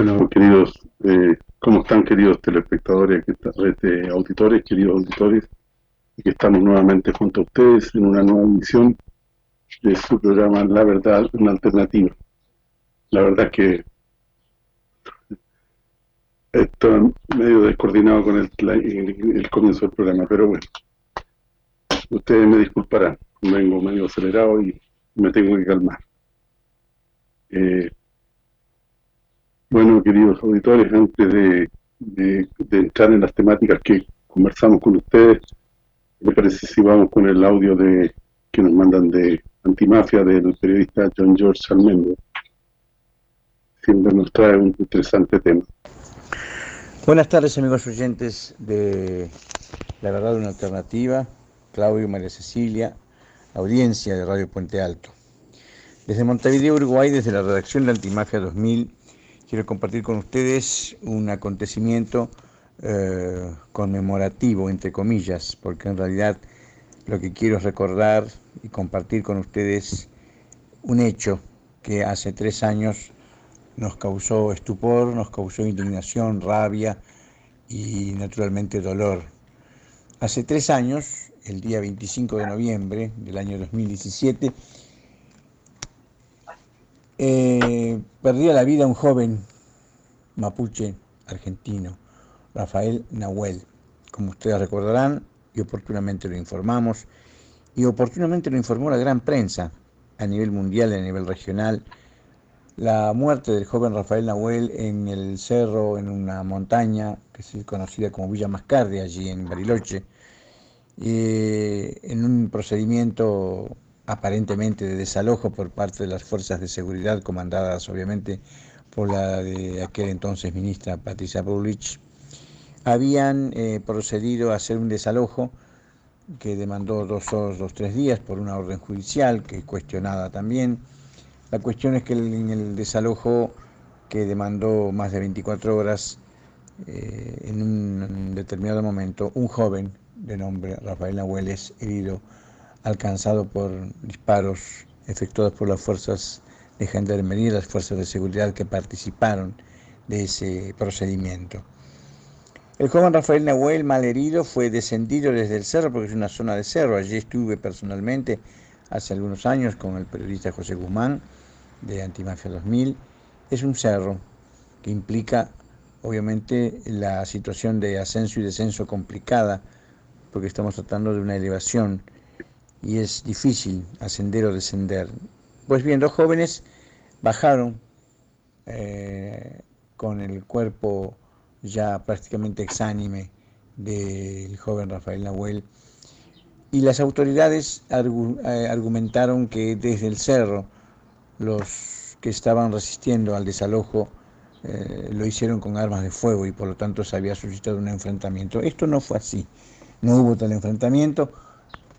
Bueno, queridos, eh, ¿cómo están queridos telespectadores, auditores, queridos auditores? que estamos nuevamente junto a ustedes en una nueva emisión de su programa La Verdad, una alternativa. La verdad que estoy medio descoordinado con el, el, comienzo del programa, pero bueno, ustedes me disculparán, vengo medio acelerado y me tengo que calmar. Eh, bueno, queridos auditores, antes de, entrar en las temáticas que conversamos con ustedes, me parece si vamos con el audio de que nos mandan de Antimafia del periodista John George Almendro. Siempre nos trae un interesante tema. Buenas tardes amigos oyentes de La Verdad una Alternativa, Claudio, María Cecilia, audiencia de Radio Puente Alto. Desde Montevideo, Uruguay, desde la redacción de Antimafia 2000, quiero compartir con ustedes un acontecimiento eh, conmemorativo, entre comillas, porque en realidad lo que quiero es recordar y compartir con ustedes un hecho que hace tres años nos causó estupor, nos causó indignación, rabia y naturalmente dolor. Hace tres años, el día 25 de noviembre del año 2017, eh, perdía la vida un joven mapuche argentino, Rafael Nahuel. Como ustedes recordarán, y oportunamente lo informamos, y oportunamente lo informó la gran prensa a nivel mundial a nivel regional, la muerte del joven Rafael Nahuel en el cerro, en una montaña que es conocida como Villa Mascardi, allí en Bariloche, en un procedimiento aparentemente de desalojo por parte de las fuerzas de seguridad comandadas obviamente por la de aquel entonces ministra Patricia Bullrich, habían eh, procedido a hacer un desalojo que demandó dos o dos, tres días por una orden judicial que cuestionada también. La cuestión es que en el desalojo que demandó más de 24 horas, eh, en un determinado momento, un joven de nombre Rafael Nahuel es herido alcanzado por disparos efectuados por las fuerzas de gendarmería las fuerzas de seguridad que participaron de ese procedimiento. El joven Rafael Nahuel, malherido, fue descendido desde el cerro, porque es una zona de cerro. Allí estuve personalmente hace algunos años con el periodista José Guzmán de Antimafia 2000. Es un cerro que implica, obviamente, la situación de ascenso y descenso complicada, porque estamos tratando de una elevación y es difícil ascender o descender. Pues bien, dos jóvenes bajaron eh, con el cuerpo ya prácticamente exánime del joven Rafael Nahuel y las autoridades eh, argumentaron que desde el cerro los que estaban resistiendo al desalojo eh, lo hicieron con armas de fuego y por lo tanto se había suscitado un enfrentamiento. Esto no fue así, no hubo tal enfrentamiento,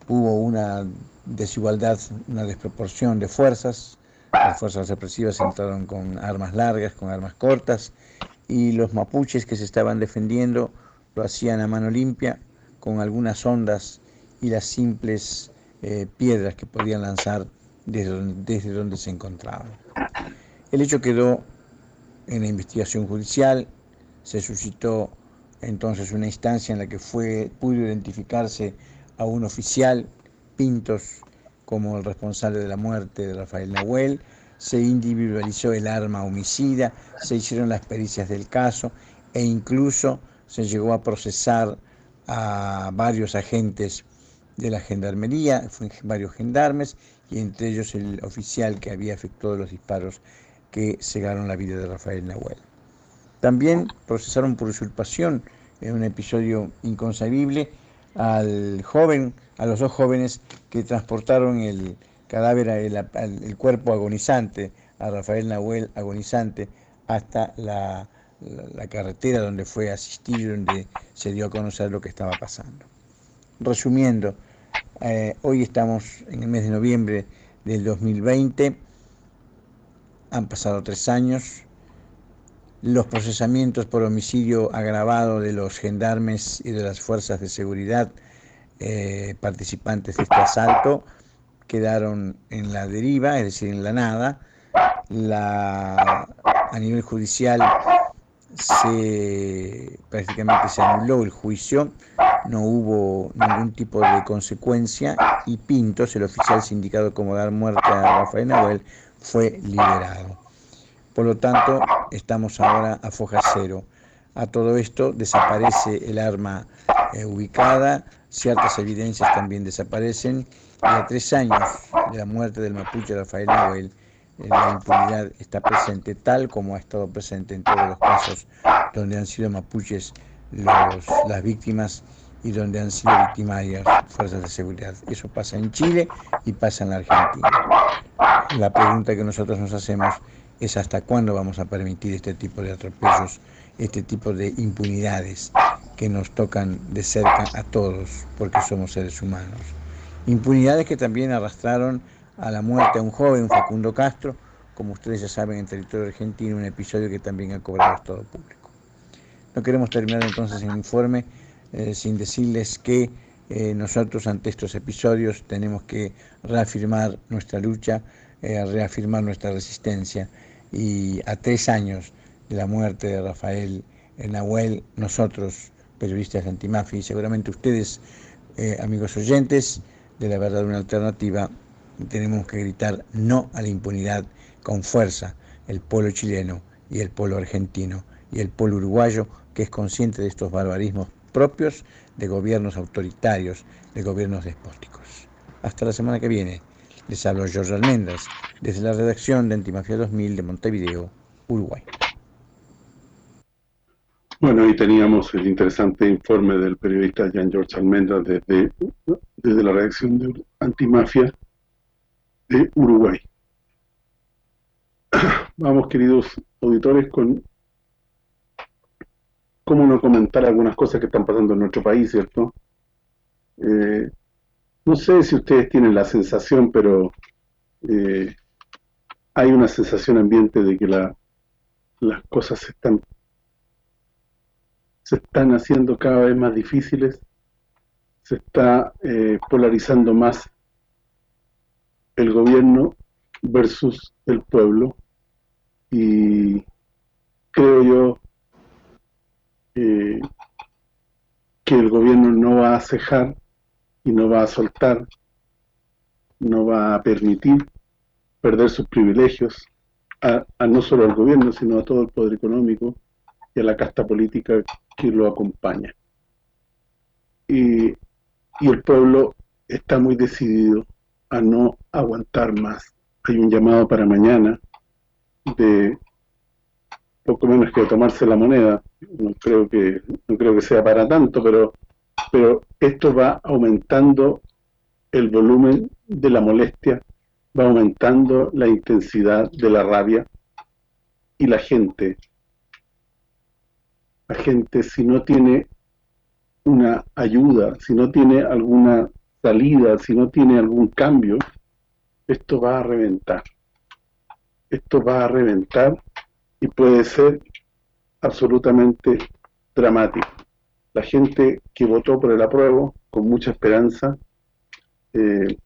hubo una desigualdad, una desproporción de fuerzas. Las fuerzas represivas entraron con armas largas, con armas cortas, y los mapuches que se estaban defendiendo lo hacían a mano limpia, con algunas ondas y las simples eh, piedras que podían lanzar desde donde, desde donde se encontraban. El hecho quedó en la investigación judicial, se suscitó entonces una instancia en la que fue, pudo identificarse a un oficial, Pintos, como el responsable de la muerte de Rafael Nahuel, se individualizó el arma homicida, se hicieron las pericias del caso e incluso se llegó a procesar a varios agentes de la gendarmería, varios gendarmes, y entre ellos el oficial que había efectuado los disparos que cegaron la vida de Rafael Nahuel. También procesaron por usurpación en un episodio inconcebible al joven, a los dos jóvenes que transportaron el cadáver, el, cuerpo agonizante, a Rafael Nahuel agonizante, hasta la, carretera donde fue asistido, donde se dio a conocer lo que estaba pasando. Resumiendo, eh, hoy estamos en el mes de noviembre del 2020, han pasado tres años, los procesamientos por homicidio agravado de los gendarmes y de las fuerzas de seguridad eh, participantes de este asalto quedaron en la deriva, es decir, en la nada. La a nivel judicial se prácticamente se anuló el juicio, no hubo ningún tipo de consecuencia y Pintos, el oficial sindicado como dar muerte a Rafael Nahuel, fue liberado. Por lo tanto, estamos ahora a foja cero. A todo esto desaparece el arma eh, ubicada, ciertas evidencias también desaparecen y a tres años de la muerte del mapuche Rafael Nahuel, eh, la impunidad está presente tal como ha estado presente en todos los casos donde han sido mapuches las víctimas y donde han sido victimarias fuerzas de seguridad. Eso pasa en Chile y pasa en la Argentina. La pregunta que nosotros nos hacemos es hasta cuándo vamos a permitir este tipo de atropellos, este tipo de impunidades que nos tocan de cerca a todos porque somos seres humanos. Impunidades que también arrastraron a la muerte a un joven, Facundo Castro, como ustedes ya saben, en territorio argentino, un episodio que también ha cobrado estado público. No queremos terminar entonces el informe eh, sin decirles que eh, nosotros ante estos episodios tenemos que reafirmar nuestra lucha, eh, reafirmar nuestra resistencia y a tres años de la muerte de Rafael Nahuel, nosotros, periodistas antimafia y seguramente ustedes, amigos oyentes de la verdad una alternativa, tenemos que gritar no a la impunidad con fuerza, el pueblo chileno y el pueblo argentino y el pueblo uruguayo que es consciente de estos barbarismos propios de gobiernos autoritarios, de gobiernos despóticos. Hasta la semana que viene. Les hablo George Almendras, desde la redacción de Antimafia 2000 de Montevideo, Uruguay. Bueno, ahí teníamos el interesante informe del periodista Jean George Almendras desde, desde la redacción de Antimafia de Uruguay. Vamos, queridos auditores, con cómo no comentar algunas cosas que están pasando en nuestro país, ¿cierto? Eh, no sé si ustedes tienen la sensación, pero eh, hay una sensación ambiente de que la, las cosas se están se están haciendo cada vez más difíciles, se está eh, polarizando más el gobierno versus el pueblo. Y creo yo que el gobierno no va a cejar y no va a soltar, no va a permitir perder sus privilegios a, no solo al gobierno, sino a todo el poder económico y a la casta política que lo acompaña. Y, y el pueblo está muy decidido a no aguantar más. Hay un llamado para mañana de poco menos que tomarse la moneda. No creo que no creo que sea para tanto, pero pero esto va aumentando el volumen de la molestia, va aumentando la intensidad de la rabia y la gente la gente si no tiene una ayuda, si no tiene alguna salida, si no tiene algún cambio, esto va a reventar. Esto va a reventar y puede ser absolutamente dramático. La gente que votó por el apruebo con mucha esperanza, eh,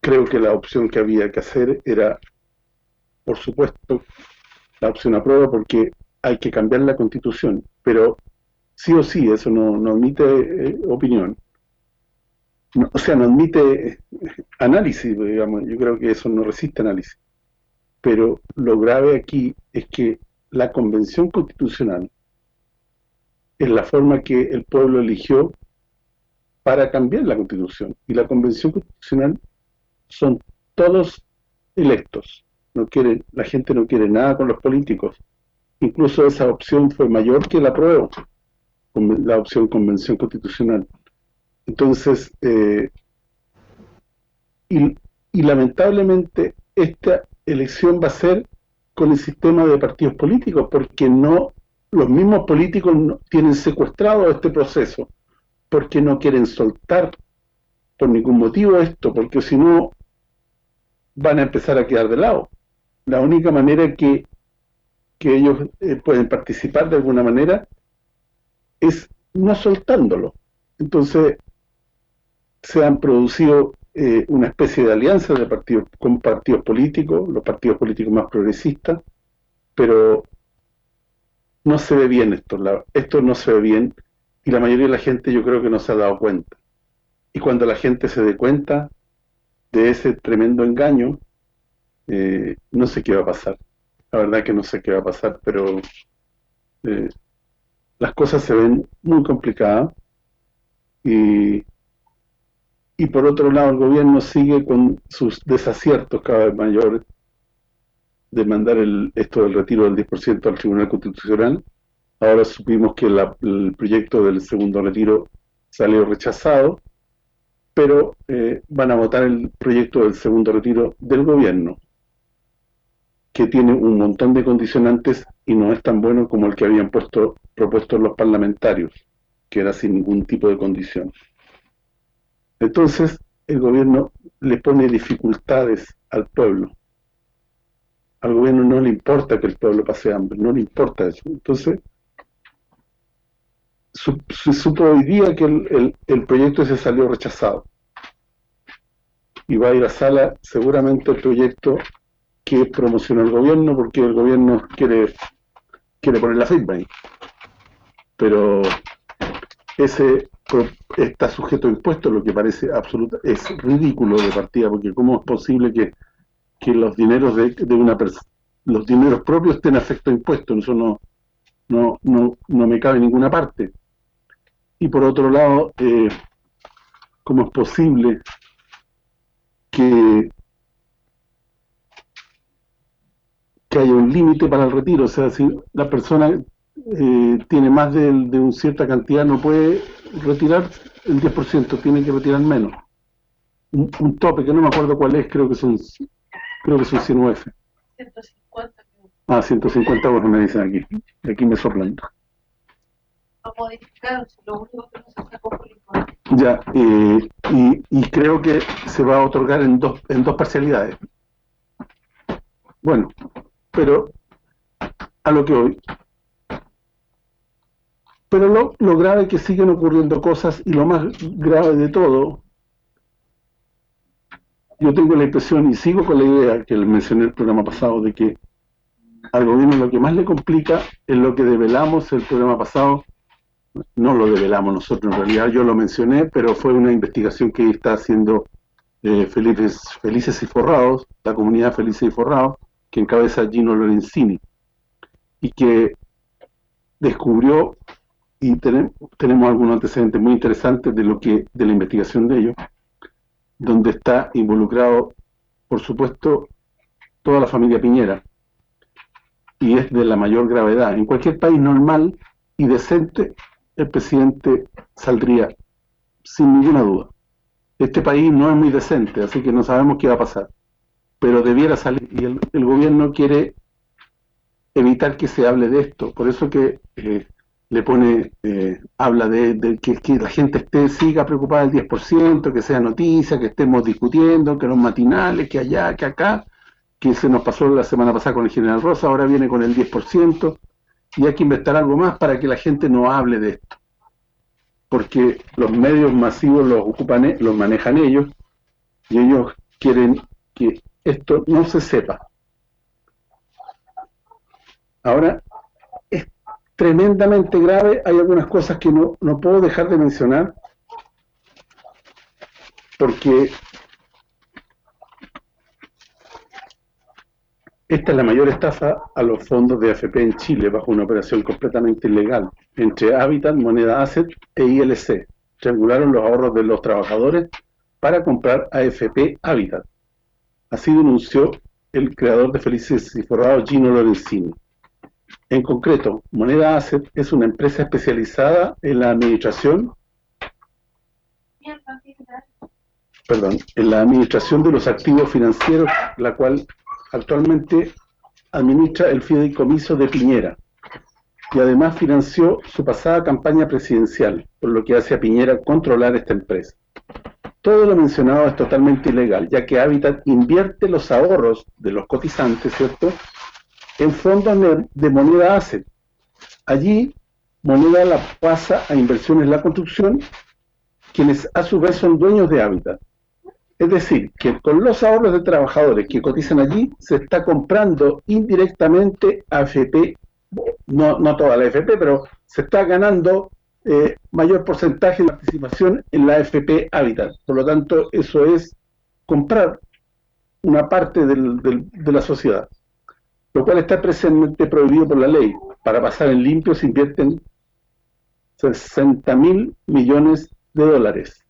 creo que la opción que había que hacer era, por supuesto, la opción aprueba porque hay que cambiar la constitución, pero sí o sí, eso no, no admite eh, opinión. o sea, no admite análisis, digamos, yo creo que eso no resiste análisis pero lo grave aquí es que la convención constitucional es la forma que el pueblo eligió para cambiar la constitución. Y la convención constitucional son todos electos. No quieren la gente no quiere nada con los políticos. Incluso esa opción fue mayor que la prueba la opción convención constitucional. Entonces eh, y, y lamentablemente esta elección va a ser con el sistema de partidos políticos, porque no los mismos políticos tienen secuestrado este proceso, porque no quieren soltar por ningún motivo esto, porque si no van a empezar a quedar de lado. La única manera que, que ellos eh, pueden participar de alguna manera es no soltándolo. Entonces se han producido eh, una especie de alianza de partidos con partidos políticos, los partidos políticos más progresistas, pero no se ve bien esto, esto no se ve bien y la mayoría de la gente yo creo que no se ha dado cuenta. Y cuando la gente se dé cuenta de ese tremendo engaño, eh, no sé qué va a pasar. La verdad que no sé qué va a pasar, pero eh, las cosas se ven muy complicadas y, y por otro lado el gobierno sigue con sus desaciertos cada vez mayores de mandar el, esto del retiro del 10% al Tribunal Constitucional. Ahora supimos que el proyecto del segundo retiro salió rechazado, pero eh, van a votar el proyecto del segundo retiro del gobierno, que tiene un montón de condicionantes y no es tan bueno como el que habían puesto propuesto los parlamentarios, que era sin ningún tipo de condición. Entonces, el gobierno le pone dificultades al pueblo al gobierno no le importa que el pueblo pase hambre, no le importa eso. Entonces, se supo hoy día que el, el, proyecto se salió rechazado. Y va a ir a sala seguramente el proyecto que promociona el gobierno, porque el gobierno quiere quiere poner la firma ahí. Pero ese está sujeto a impuestos, lo que parece absoluta, es ridículo de partida, porque cómo es posible que que los dineros de, de una los dineros propios estén afecto a impuestos, eso no, no, no, no me cabe en ninguna parte. Y por otro lado, eh, ¿cómo es posible que, que haya un límite para el retiro? O sea, si la persona eh, tiene más de, de una cierta cantidad, no puede retirar el 10%, tiene que retirar menos. Un, un tope, que no me acuerdo cuál es, creo que son Creo que son 100 UF. 150. Ah, 150 UF me dicen aquí. Aquí me soplan. Ya, eh, y, y creo que se va a otorgar en dos, en dos parcialidades. Bueno, pero a lo que hoy. Pero lo, lo grave es que siguen ocurriendo cosas y lo más grave de todo yo tengo la impresión y sigo con la idea que mencioné el programa pasado de que al gobierno lo que más le complica es lo que develamos el programa pasado, no lo develamos nosotros, en realidad yo lo mencioné, pero fue una investigación que está haciendo eh, Felices, Felices y Forrados, la comunidad Felices y Forrados, que encabeza Gino Lorenzini, y que descubrió, y tenemos, tenemos algunos antecedentes muy interesantes de lo que de la investigación de ellos, donde está involucrado, por supuesto, toda la familia Piñera, y es de la mayor gravedad. En cualquier país normal y decente, el presidente saldría sin ninguna duda. Este país no es muy decente, así que no sabemos qué va a pasar. Pero debiera salir, y el, gobierno quiere evitar que se hable de esto. Por eso que eh, le pone, eh, habla de, que, la gente esté siga preocupada del 10%, que sea noticia, que estemos discutiendo, que los matinales, que allá, que acá, que se nos pasó la semana pasada con el General Rosa, ahora viene con el 10%, y hay que inventar algo más para que la gente no hable de esto. Porque los medios masivos los ocupan, los manejan ellos, y ellos quieren que esto no se sepa. Ahora, tremendamente grave. Hay algunas cosas que no, no puedo dejar de mencionar, porque esta es la mayor estafa a los fondos de AFP en Chile, bajo una operación completamente ilegal, entre Habitat, Moneda Asset e ILC. Triangularon los ahorros de los trabajadores para comprar AFP Habitat. Así denunció el creador de Felices y Forrados, Gino Lorenzini. En concreto, Moneda Asset es una empresa especializada en la administración perdón, en la administración de los activos financieros, la cual actualmente administra el fideicomiso de Piñera y además financió su pasada campaña presidencial, por lo que hace a Piñera controlar esta empresa. Todo lo mencionado es totalmente ilegal, ya que Habitat invierte los ahorros de los cotizantes, ¿cierto?, en fondos de moneda asset. Allí, moneda la pasa a inversiones la construcción, quienes a su vez son dueños de hábitat. Es decir, que con los ahorros de trabajadores que cotizan allí, se está comprando indirectamente AFP, no, no toda la AFP, pero se está ganando eh, mayor porcentaje de participación en la AFP Habitat. Por lo tanto, eso es comprar una parte de la sociedad, lo cual está presente prohibido por la ley. Para pasar en limpio se invierten 60 mil millones de dólares.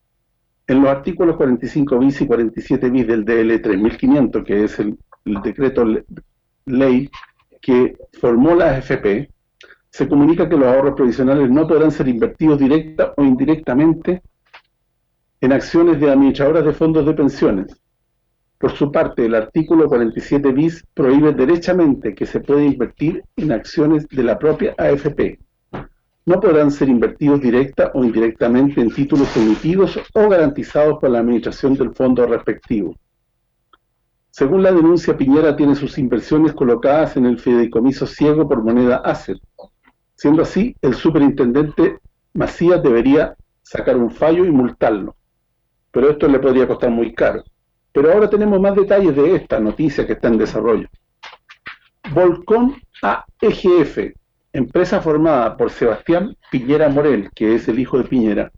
En los artículos 45 bis y 47 bis del DL 3500, que es el, decreto ley que formó la AFP, se comunica que los ahorros provisionales no podrán ser invertidos directa o indirectamente en acciones de administradoras de fondos de pensiones. Por su parte, el artículo 47 bis prohíbe derechamente que se pueda invertir en acciones de la propia AFP no podrán ser invertidos directa o indirectamente en títulos emitidos o garantizados por la administración del fondo respectivo. Según la denuncia, Piñera tiene sus inversiones colocadas en el fideicomiso ciego por moneda ACER. Siendo así, el superintendente Macías debería sacar un fallo y multarlo. Pero esto le podría costar muy caro. Pero ahora tenemos más detalles de esta noticia que está en desarrollo. Volcón AEGF, empresa formada por Sebastián Piñera Morel, que es el hijo de Piñera,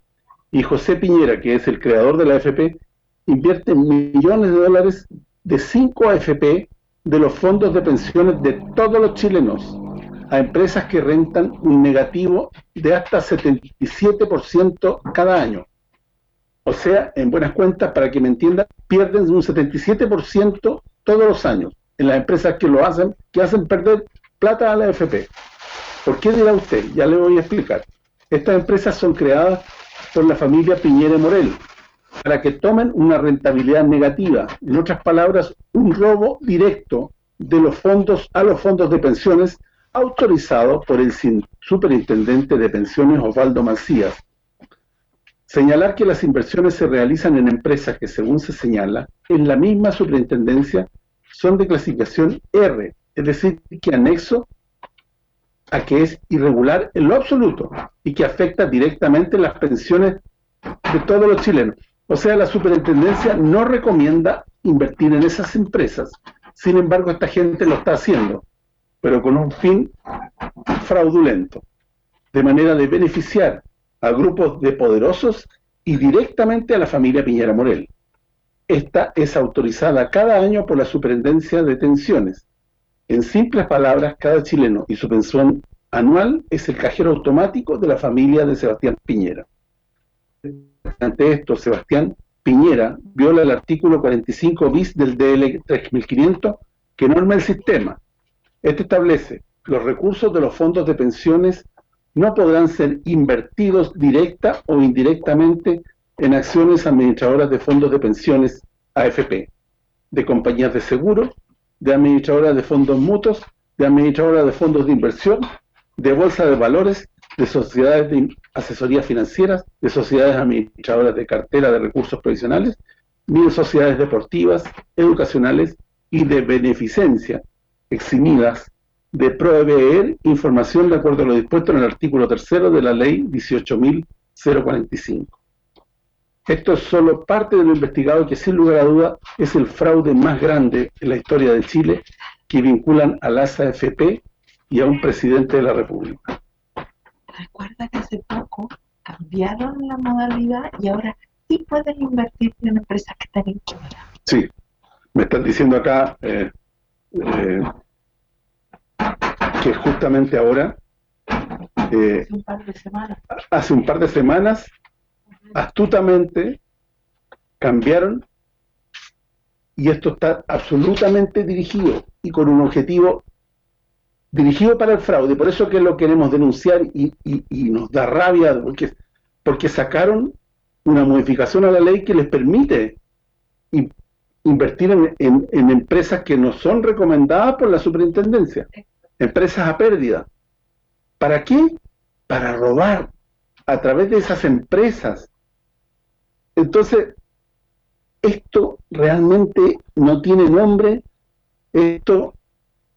y José Piñera, que es el creador de la AFP, invierte millones de dólares de 5 AFP de los fondos de pensiones de todos los chilenos a empresas que rentan un negativo de hasta 77% cada año. O sea, en buenas cuentas, para que me entiendan, pierden un 77% todos los años en las empresas que lo hacen, que hacen perder plata a la AFP. ¿Por qué dirá usted? Ya le voy a explicar. Estas empresas son creadas por la familia Piñera Morel para que tomen una rentabilidad negativa. En otras palabras, un robo directo de los fondos a los fondos de pensiones autorizado por el superintendente de pensiones Osvaldo Macías. Señalar que las inversiones se realizan en empresas que, según se señala, en la misma superintendencia son de clasificación R, es decir, que anexo a que es irregular en lo absoluto y que afecta directamente las pensiones de todos los chilenos. O sea, la superintendencia no recomienda invertir en esas empresas. Sin embargo, esta gente lo está haciendo, pero con un fin fraudulento, de manera de beneficiar a grupos de poderosos y directamente a la familia Piñera Morel. Esta es autorizada cada año por la Superintendencia de Tensiones, en simples palabras, cada chileno y su pensión anual es el cajero automático de la familia de Sebastián Piñera. Ante esto, Sebastián Piñera viola el artículo 45 bis del DL 3500 que norma el sistema. Este establece los recursos de los fondos de pensiones no podrán ser invertidos directa o indirectamente en acciones administradoras de fondos de pensiones AFP, de compañías de seguro de administradoras de fondos mutuos, de administradoras de fondos de inversión, de bolsa de valores, de sociedades de asesoría financieras, de sociedades administradoras de cartera de recursos provisionales, ni de sociedades deportivas, educacionales y de beneficencia, eximidas de proveer información de acuerdo a lo dispuesto en el artículo tercero de la ley 18.045. Esto es solo parte de lo investigado que sin lugar a duda es el fraude más grande en la historia de Chile que vinculan a la AFP y a un presidente de la República. Recuerda que hace poco cambiaron la modalidad y ahora sí pueden invertir en empresas que están en quiebra. Sí, me están diciendo acá eh, eh, que justamente ahora eh, hace un par de semanas. hace un par de semanas astutamente cambiaron y esto está absolutamente dirigido y con un objetivo dirigido para el fraude, por eso que lo queremos denunciar y, nos da rabia porque, porque sacaron una modificación a la ley que les permite invertir en, en empresas que no son recomendadas por la superintendencia, empresas a pérdida. ¿Para qué? Para robar a través de esas empresas entonces, esto realmente no tiene nombre, esto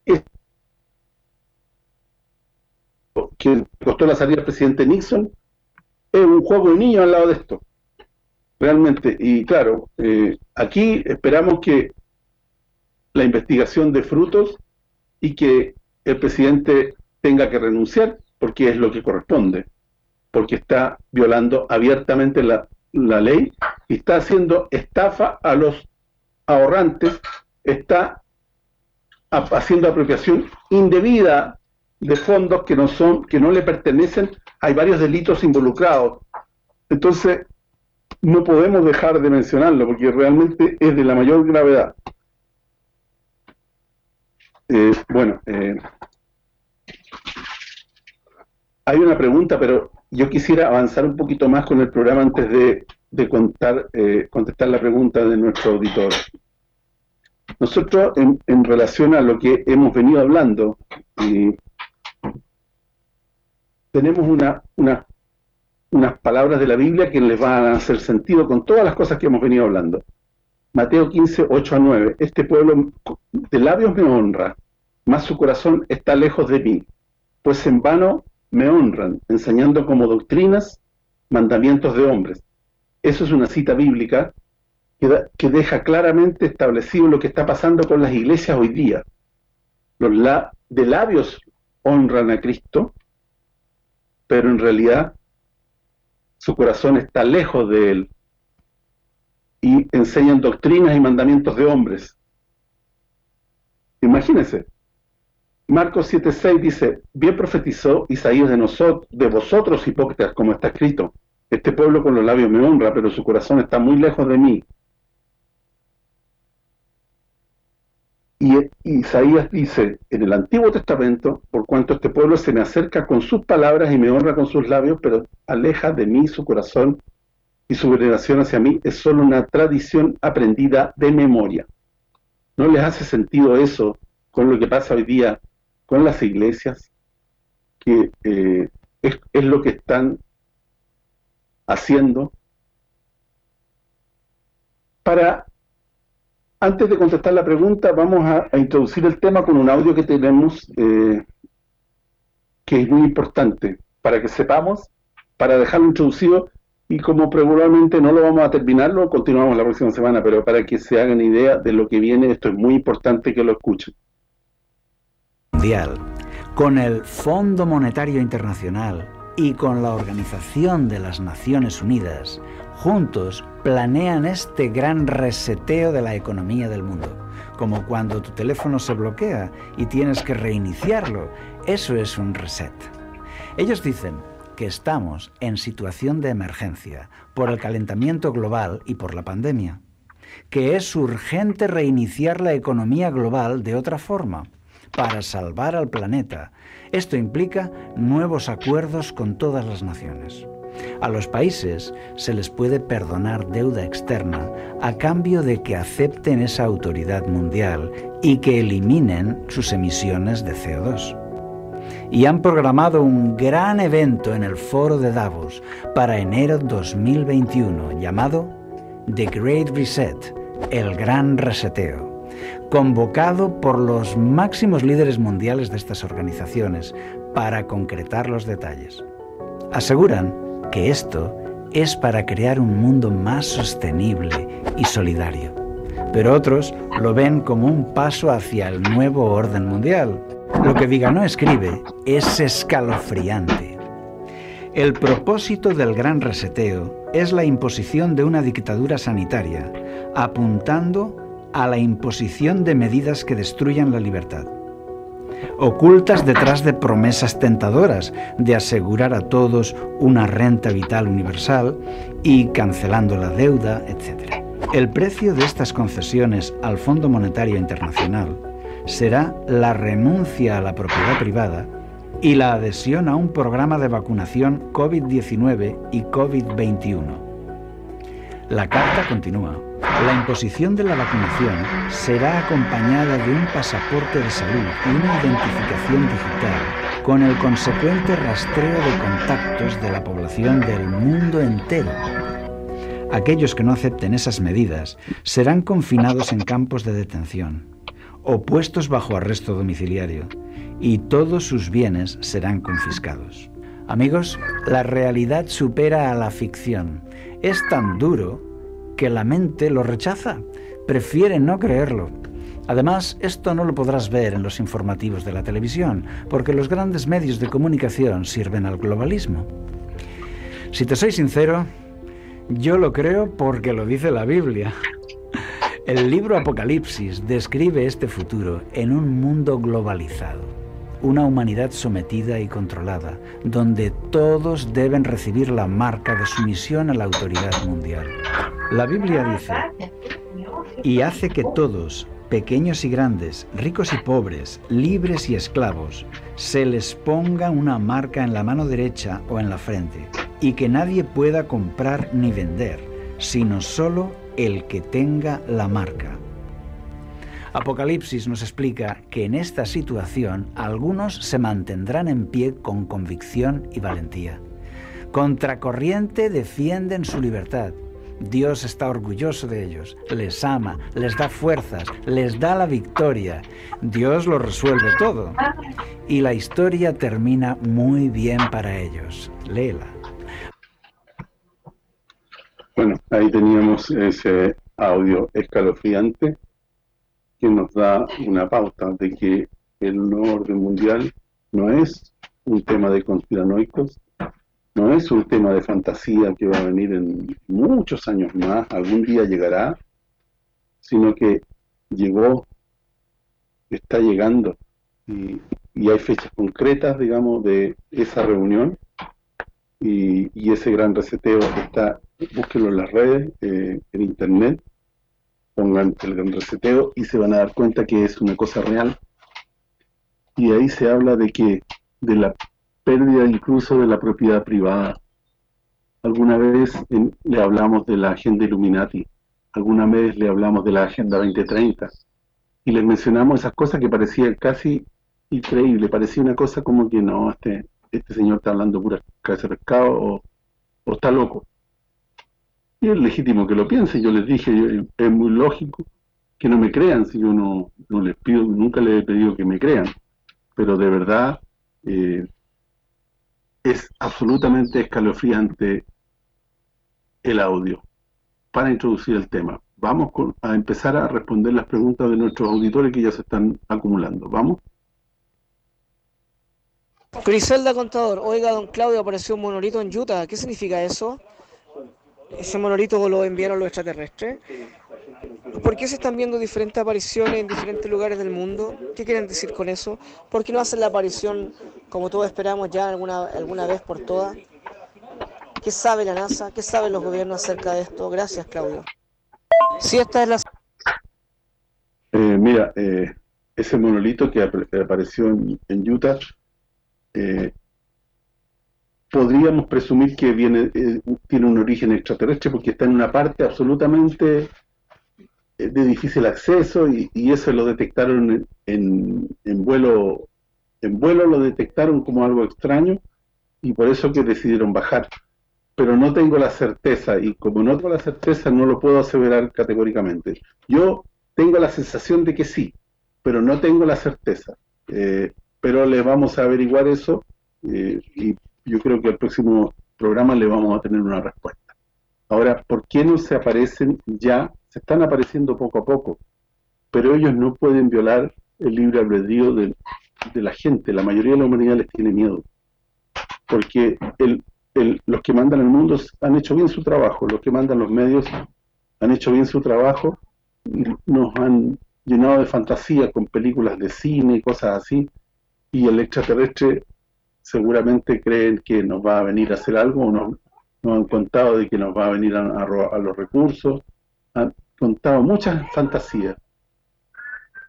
es que costó la salida del presidente Nixon, es un juego de niños al lado de esto. realmente. Y claro, eh, aquí esperamos que la investigación de frutos y que el presidente tenga que renunciar, porque es lo que corresponde, porque está violando abiertamente la, ley y está haciendo estafa a los ahorrantes, está haciendo apropiación indebida de fondos que no son que no le pertenecen, hay varios delitos involucrados. Entonces, no podemos dejar de mencionarlo porque realmente es de la mayor gravedad. Eh, bueno, eh, hay una pregunta, pero yo quisiera avanzar un poquito más con el programa antes de, contar, eh, contestar la pregunta de nuestro auditor. Nosotros, en, en, relación a lo que hemos venido hablando, tenemos una, una unas palabras de la Biblia que les van a hacer sentido con todas las cosas que hemos venido hablando. Mateo 15, 8 a 9. Este pueblo de labios me honra, mas su corazón está lejos de mí, pues en vano me honran, enseñando como doctrinas mandamientos de hombres. Eso es una cita bíblica que, que deja claramente establecido lo que está pasando con las iglesias hoy día. Los de labios honran a Cristo, pero en realidad su corazón está lejos de él y enseñan doctrinas y mandamientos de hombres. Imagínense. Marcos 7.6 dice, bien profetizó Isaías de nosotros, de vosotros hipócritas, como está escrito. Este pueblo con los labios me honra, pero su corazón está muy lejos de mí. Y Isaías dice en el Antiguo Testamento, por cuanto este pueblo se me acerca con sus palabras y me honra con sus labios, pero aleja de mí su corazón y su veneración hacia mí es solo una tradición aprendida de memoria. ¿No les hace sentido eso con lo que pasa hoy día con las iglesias? Que eh, es, lo que están haciendo para antes de contestar la pregunta, vamos a, introducir el tema con un audio que tenemos eh, que es muy importante para que sepamos, para dejarlo introducido y como probablemente no lo vamos a terminar, lo continuamos la próxima semana, pero para que se hagan idea de lo que viene, esto es muy importante que lo escuchen. Mundial, con el Fondo Monetario Internacional y con la Organización de las Naciones Unidas, juntos planean este gran reseteo de la economía del mundo. Como cuando tu teléfono se bloquea y tienes que reiniciarlo. Eso es un reset. Ellos dicen que estamos en situación de emergencia por el calentamiento global y por la pandemia. Que es urgente reiniciar la economía global de otra forma para salvar al planeta. Esto implica nuevos acuerdos con todas las naciones. A los países se les puede perdonar deuda externa a cambio de que acepten esa autoridad mundial y que eliminen sus emisiones de CO2. Y han programado un gran evento en el foro de Davos para enero 2021 llamado The Great Reset, el Gran Reseteo convocado por los máximos líderes mundiales de estas organizaciones para concretar los detalles. Aseguran que esto es para crear un mundo más sostenible y solidario. Pero otros lo ven como un paso hacia el nuevo orden mundial. Lo que Vigano escribe es escalofriante. El propósito del gran reseteo es la imposición de una dictadura sanitaria, apuntando a la imposición de medidas que destruyan la libertad ocultas detrás de promesas tentadoras de asegurar a todos una renta vital universal y cancelando la deuda, etc. El precio de estas concesiones al Fondo Monetario Internacional será la renuncia a la propiedad privada y la adhesión a un programa de vacunación COVID-19 y COVID-21. La carta continúa. La imposición de la vacunación será acompañada de un pasaporte de salud y una identificación digital con el consecuente rastreo de contactos de la población del mundo entero. Aquellos que no acepten esas medidas serán confinados en campos de detención o puestos bajo arresto domiciliario y todos sus bienes serán confiscados. Amigos, la realidad supera a la ficción. Es tan duro que la mente lo rechaza, prefiere no creerlo. Además, esto no lo podrás ver en los informativos de la televisión, porque los grandes medios de comunicación sirven al globalismo. Si te soy sincero, yo lo creo porque lo dice la Biblia. El libro Apocalipsis describe este futuro en un mundo globalizado, una humanidad sometida y controlada, donde todos deben recibir la marca de sumisión a la autoridad mundial. La Biblia dice, y hace que todos, pequeños y grandes, ricos y pobres, libres y esclavos, se les ponga una marca en la mano derecha o en la frente, y que nadie pueda comprar ni vender, sino solo el que tenga la marca. Apocalipsis nos explica que en esta situación algunos se mantendrán en pie con convicción y valentía. Contracorriente defienden su libertad Dios está orgulloso de ellos, les ama, les da fuerzas, les da la victoria. Dios lo resuelve todo. Y la historia termina muy bien para ellos. Léela. Bueno, ahí teníamos ese audio escalofriante que nos da una pauta de que el nuevo orden mundial no es un tema de conspiranoicos, no es un tema de fantasía que va a venir en muchos años más, algún día llegará, sino que llegó, está llegando, y, hay fechas concretas, digamos, de esa reunión, y, ese gran reseteo está, búsquenlo en las redes, eh, en internet, pongan el gran reseteo y se van a dar cuenta que es una cosa real, y ahí se habla de que de la pérdida incluso de la propiedad privada. Alguna vez le hablamos de la Agenda Illuminati, alguna vez le hablamos de la Agenda 2030, y les mencionamos esas cosas que parecían casi increíble, parecía una cosa como que no, este, este señor está hablando pura cabeza de pescado o, o está loco. Y es legítimo que lo piense, yo les dije, es muy lógico que no me crean, si yo no, no les pido, nunca les he pedido que me crean, pero de verdad eh, es absolutamente escalofriante el audio para introducir el tema. Vamos a empezar a responder las preguntas de nuestros auditores que ya se están acumulando. ¿Vamos? Griselda Contador, oiga, don Claudio, apareció un monolito en Utah. ¿Qué significa eso? ¿Ese monolito lo enviaron los extraterrestres? ¿Por qué se están viendo diferentes apariciones en diferentes lugares del mundo? ¿Qué quieren decir con eso? ¿Por qué no hacen la aparición como todos esperamos ya alguna, alguna vez por todas? ¿Qué sabe la NASA? ¿Qué saben los gobiernos acerca de esto? Gracias, Claudio. Sí, esta es la... Eh, mira, eh, ese monolito que apareció en, Utah, eh, podríamos presumir que viene tiene un origen extraterrestre porque está en una parte absolutamente de difícil acceso y, eso lo detectaron en, en, vuelo en vuelo lo detectaron como algo extraño y por eso que decidieron bajar. Pero no tengo la certeza y como no tengo la certeza no lo puedo aseverar categóricamente. Yo tengo la sensación de que sí pero no tengo la certeza. Eh, pero le vamos a averiguar eso eh, y yo creo que el próximo programa le vamos a tener una respuesta. Ahora, ¿por qué no se aparecen ya se están apareciendo poco a poco, pero ellos no pueden violar el libre albedrío de, la gente, la mayoría de la humanidad les tiene miedo, porque los que mandan el mundo han hecho bien su trabajo, los que mandan los medios han hecho bien su trabajo nos han llenado de fantasía con películas de cine y cosas así, y el extraterrestre seguramente creen que nos va a venir a hacer algo, o nos, han contado de que nos va a venir a, a los recursos, contado muchas fantasías,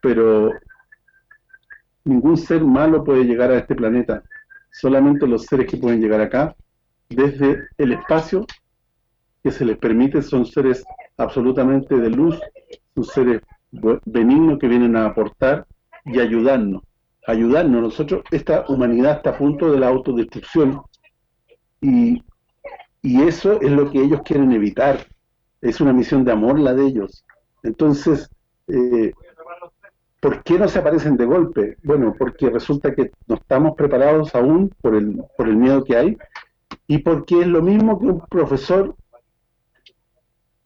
pero ningún ser malo puede llegar a este planeta, solamente los seres que pueden llegar acá, desde el espacio que se les permite, son seres absolutamente de luz, son seres benignos que vienen a aportar y ayudarnos, ayudarnos. Nosotros, esta humanidad está a punto de la autodestrucción y, y eso es lo que ellos quieren evitar es una misión de amor la de ellos. Entonces, eh, ¿por qué no se aparecen de golpe? Bueno, porque resulta que no estamos preparados aún por el, por el miedo que hay y porque es lo mismo que un profesor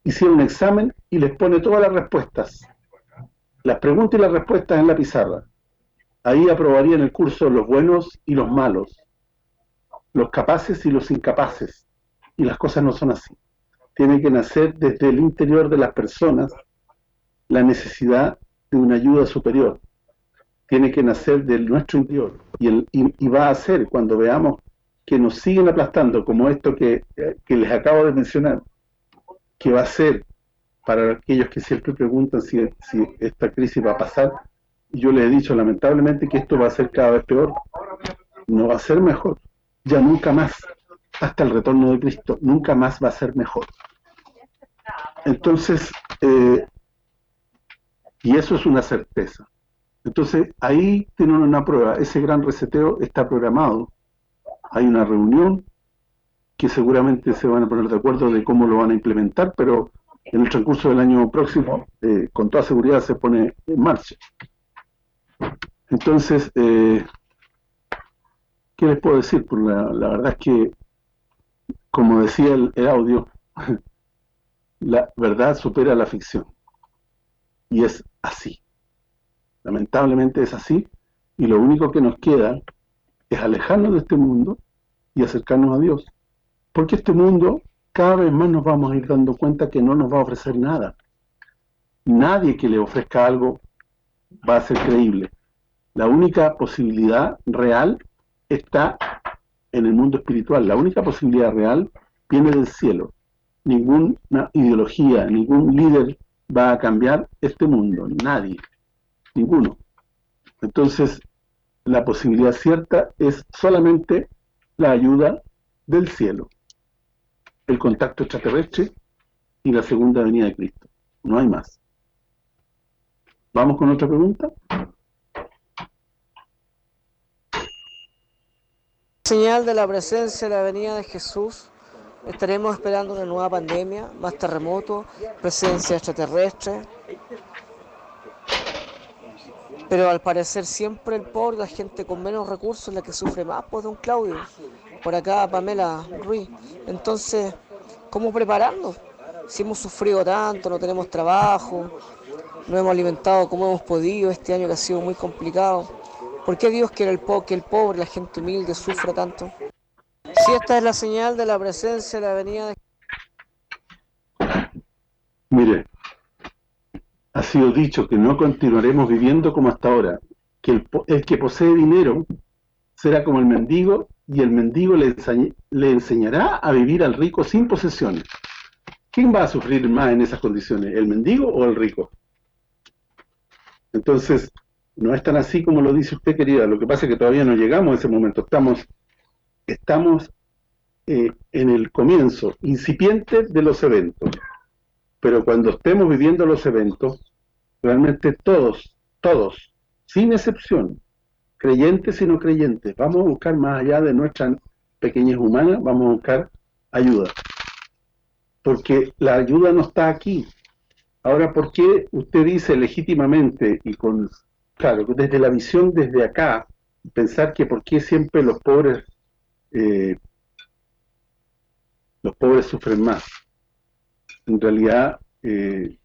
hiciera un examen y les pone todas las respuestas, las preguntas y las respuestas en la pizarra. Ahí aprobarían el curso los buenos y los malos, los capaces y los incapaces. Y las cosas no son así. Tiene que nacer desde el interior de las personas la necesidad de una ayuda superior. Tiene que nacer de nuestro interior. Y, el, y, va a ser cuando veamos que nos siguen aplastando, como esto que, les acabo de mencionar, que va a ser para aquellos que siempre preguntan si esta crisis va a pasar, yo les he dicho lamentablemente que esto va a ser cada vez peor, no va a ser mejor, ya nunca más, hasta el retorno de Cristo, nunca más va a ser mejor. Entonces, eh, y eso es una certeza. Entonces, ahí tienen una prueba, ese gran reseteo está programado. Hay una reunión que seguramente se van a poner de acuerdo de cómo lo van a implementar, pero en el transcurso del año próximo, eh, con toda seguridad se pone en marcha. Entonces, eh, ¿qué les puedo decir? Pues la, verdad es que, como decía el, audio, la verdad supera la ficción. Y es así. Lamentablemente es así. Y lo único que nos queda es alejarnos de este mundo y acercarnos a Dios. Porque este mundo, cada vez más nos vamos a ir dando cuenta que no nos va a ofrecer nada. Nadie que le ofrezca algo va a ser creíble. La única posibilidad real está en el mundo espiritual. La única posibilidad real viene del cielo. Ninguna ideología, ningún líder va a cambiar este mundo. Nadie. Ninguno. Entonces, la posibilidad cierta es solamente la ayuda del cielo, el contacto extraterrestre y la segunda venida de Cristo. No hay más. ¿Vamos con otra pregunta? Señal de la presencia de la venida de Jesús, estaremos esperando una nueva pandemia, más terremotos, presencia extraterrestre. Pero al parecer siempre el pobre, la gente con menos recursos, la que sufre más, pues don Claudio. Por acá Pamela Ruiz. Entonces, ¿cómo prepararnos? Si hemos sufrido tanto, no tenemos trabajo, no hemos alimentado como hemos podido este año que ha sido muy complicado. ¿Por qué Dios quiere el que el pobre, la gente humilde, sufra tanto? Si esta es la señal de la presencia de la venida de... Mire, ha sido dicho que no continuaremos viviendo como hasta ahora, que el, que posee dinero será como el mendigo y el mendigo le enseñará a vivir al rico sin posesiones. ¿Quién va a sufrir más en esas condiciones, el mendigo o el rico? Entonces, no es tan así como lo dice usted, querida. Lo que pasa es que todavía no llegamos a ese momento. Estamos, estamos eh, en el comienzo, incipiente de los eventos. Pero cuando estemos viviendo los eventos, realmente todos, todos, sin excepción, creyentes y no creyentes, vamos a buscar más allá de nuestras pequeñas humanas, vamos a buscar ayuda. Porque la ayuda no está aquí, Ahora, ¿por qué usted dice legítimamente y con, claro, desde la visión desde acá, pensar que por qué siempre los pobres eh, los pobres sufren más? En realidad, eh,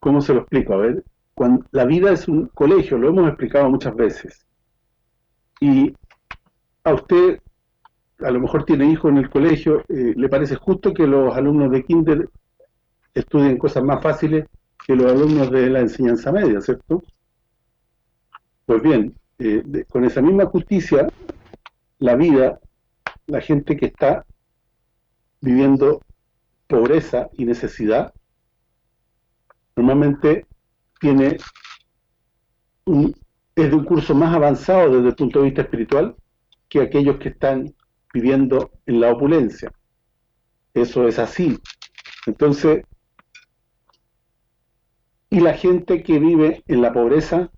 ¿cómo se lo explico? A ver, cuando la vida es un colegio, lo hemos explicado muchas veces, y a usted a lo mejor tiene hijos en el colegio, eh, le parece justo que los alumnos de kinder estudien cosas más fáciles que los alumnos de la enseñanza media, ¿cierto? Pues bien, eh, con esa misma justicia, la vida, la gente que está viviendo pobreza y necesidad, normalmente tiene un, es de un curso más avanzado desde el punto de vista espiritual que aquellos que están viviendo en la opulencia. Eso es así. Entonces, y la gente que vive en la pobreza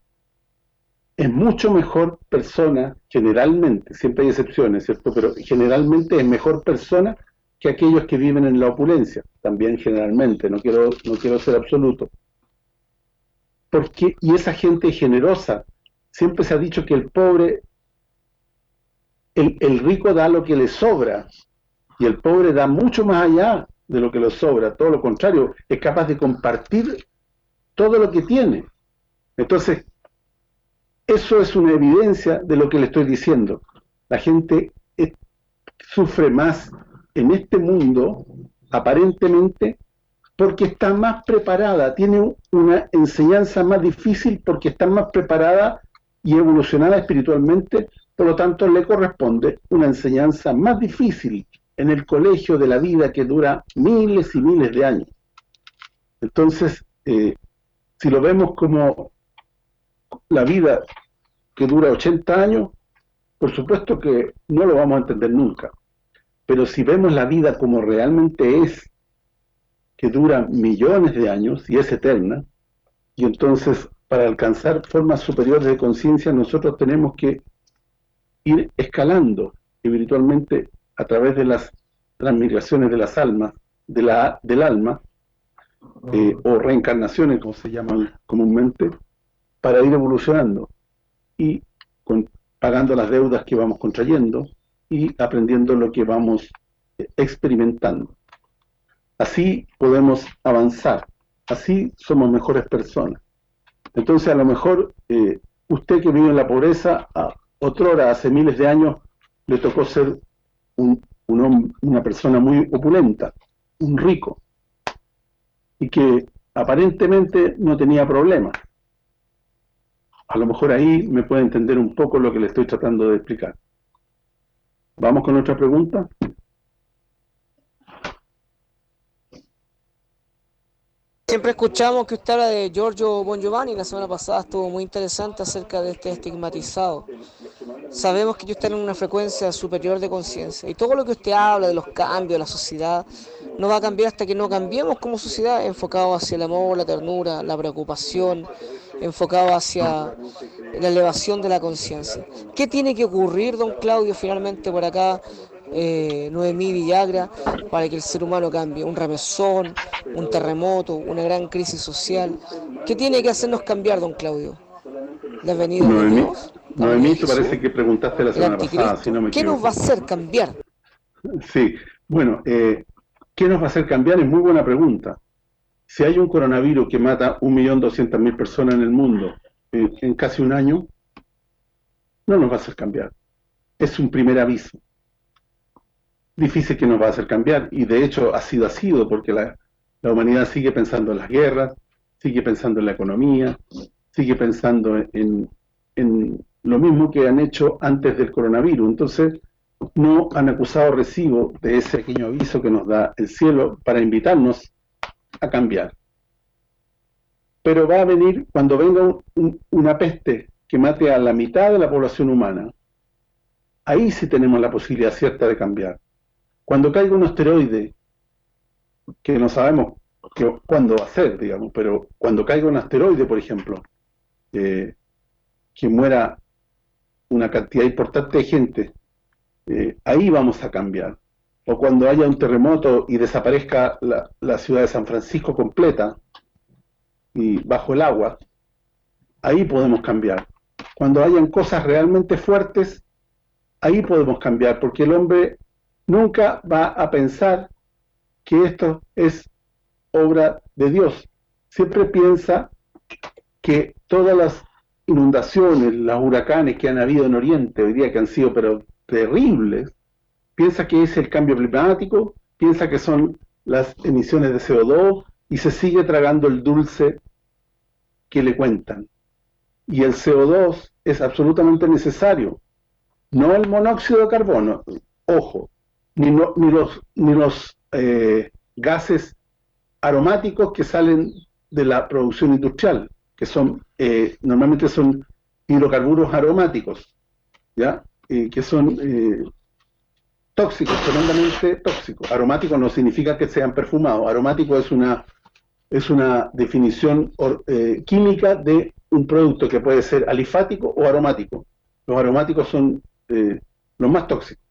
es mucho mejor persona, generalmente, siempre hay excepciones, ¿cierto? Pero generalmente es mejor persona que aquellos que viven en la opulencia, también generalmente, no quiero, no quiero ser absoluto. Porque, y esa gente generosa, siempre se ha dicho que el pobre, el, el rico da lo que le sobra, y el pobre da mucho más allá de lo que le sobra, todo lo contrario, es capaz de compartir todo lo que tiene. Entonces, eso es una evidencia de lo que le estoy diciendo. La gente sufre más en este mundo, aparentemente, porque está más preparada, tiene una enseñanza más difícil porque está más preparada y evolucionada espiritualmente, por lo tanto le corresponde una enseñanza más difícil en el colegio de la vida que dura miles y miles de años. Entonces, eh, si lo vemos como la vida que dura 80 años, por supuesto que no lo vamos a entender nunca. Pero si vemos la vida como realmente es, que dura millones de años y es eterna, y entonces para alcanzar formas superiores de conciencia nosotros tenemos que ir escalando espiritualmente a través de las transmigraciones de las almas, de la, del alma, eh, o reencarnaciones, como se llaman comúnmente, para ir evolucionando y pagando las deudas que vamos contrayendo y aprendiendo lo que vamos eh, experimentando. Así podemos avanzar, así somos mejores personas. Entonces a lo mejor eh, usted que vive en la pobreza, a otrora, hace miles de años, le tocó ser un, una persona muy opulenta, un rico, y que aparentemente no tenía problemas a lo mejor ahí me puede entender un poco lo que le estoy tratando de explicar. ¿Vamos con otra pregunta? Siempre escuchamos que usted habla de Giorgio Bon Giovanni, la semana pasada estuvo muy interesante acerca de este estigmatizado. Sabemos que usted está en una frecuencia superior de conciencia y todo lo que usted habla de los cambios de la sociedad no va a cambiar hasta que no cambiemos como sociedad enfocado hacia el amor, la ternura, la preocupación, enfocado hacia la elevación de la conciencia. ¿Qué tiene que ocurrir, don Claudio, finalmente por acá, eh, Noemí Villagra, para que el ser humano cambie? ¿Un remesón, un terremoto, una gran crisis social? ¿Qué tiene que hacernos cambiar, don Claudio? ¿La venida de Dios? Noemí, te parece que preguntaste la semana pasada, si no me ¿Qué nos va a hacer cambiar? Sí, bueno, eh, ¿qué nos va a hacer cambiar? Es muy buena pregunta si hay un coronavirus que mata 1.200.000 personas en el mundo en, casi un año, no nos va a hacer cambiar. Es un primer aviso. Difícil que nos va a hacer cambiar, y de hecho ha sido así, porque la, humanidad sigue pensando en las guerras, sigue pensando en la economía, sigue pensando en, en lo mismo que han hecho antes del coronavirus. Entonces, no han acusado recibo de ese pequeño aviso que nos da el cielo para invitarnos a cambiar. Pero va a venir, cuando venga una peste que mate a la mitad de la población humana, ahí sí tenemos la posibilidad cierta de cambiar. Cuando caiga un asteroide, que no sabemos cuándo va a ser, digamos, pero cuando caiga un asteroide, por ejemplo, eh, que muera una cantidad importante de gente, eh, ahí vamos a cambiar o cuando haya un terremoto y desaparezca la, ciudad de San Francisco completa y bajo el agua, ahí podemos cambiar. Cuando hayan cosas realmente fuertes, ahí podemos cambiar, porque el hombre nunca va a pensar que esto es obra de Dios. Siempre piensa que todas las inundaciones, los huracanes que han habido en Oriente hoy día, que han sido pero terribles, piensa que es el cambio climático, piensa que son las emisiones de CO2 y se sigue tragando el dulce que le cuentan. Y el CO2 es absolutamente necesario, no el monóxido de carbono, ojo, ni, ni los, ni los eh, gases aromáticos que salen de la producción industrial, que son eh, normalmente son hidrocarburos aromáticos, ¿ya? Eh, que son tóxicos, tremendamente tóxicos. Aromático no significa que sean perfumados. Aromático es una es una definición eh, química de un producto que puede ser alifático o aromático. Los aromáticos son eh, los más tóxicos.